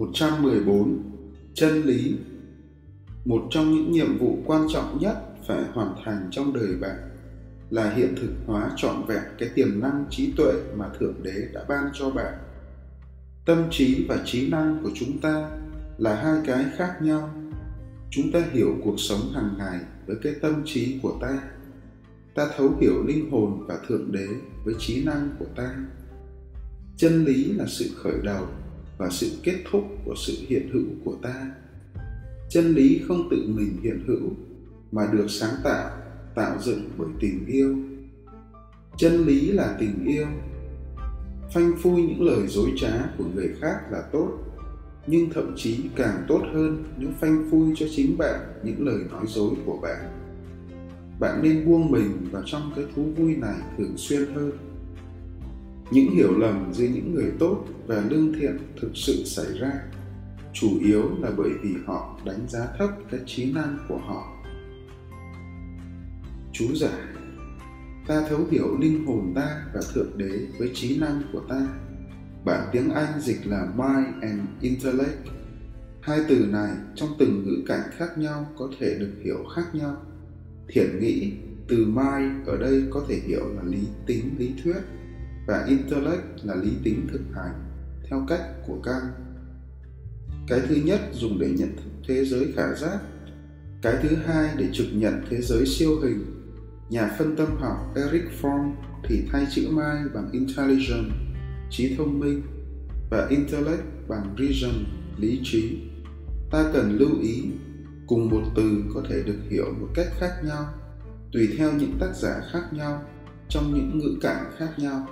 114 Chân lý Một trong những nhiệm vụ quan trọng nhất phải hoàn thành trong đời bạn là hiện thực hóa trọn vẹn cái tiềm năng trí tuệ mà Thượng Đế đã ban cho bạn. Tâm trí và trí năng của chúng ta là hai cái khác nhau. Chúng ta hiểu cuộc sống hàng ngày với cái tâm trí của ta. Ta thấu hiểu linh hồn và Thượng Đế với trí năng của ta. Chân lý là sự khởi đầu và sự kết thúc của sự hiện hữu của ta. Chân lý không tự mình hiện hữu, mà được sáng tạo tạo dựng bởi tình yêu. Chân lý là tình yêu. Phanh phui những lời dối trá của người khác là tốt, nhưng thậm chí càng tốt hơn nếu phanh phui cho chính bạn những lời nói dối của bạn. Bạn nên buông mình vào trong cái thú vui này thường xuyên hơn những hiểu lầm giữa những người tốt và lương thiện thực sự xảy ra, chủ yếu là bởi vì họ đánh giá thấp cái trí năng của họ. Chú giải ta thấu hiểu linh hồn ta và thượng đế với trí năng của ta. Bản tiếng anh dịch là mind and intellect. Hai từ này trong từng ngữ cảnh khác nhau có thể được hiểu khác nhau. Thiển nghĩ, từ mind ở đây có thể hiểu là lý tính lý thuyết và intellect là lý tính thực hành theo cách của Kant. Cái thứ nhất dùng để nhận thức thế giới khả giác, cái thứ hai để trực nhận thế giới siêu hình. Nhà phân tâm học Eric Fromm thì thay chữ mind bằng intelligent, trí thông minh, và intellect bằng reason, lý trí. Ta cần lưu ý, cùng một từ có thể được hiểu một cách khác nhau, tùy theo những tác giả khác nhau, trong những ngữ cảnh khác nhau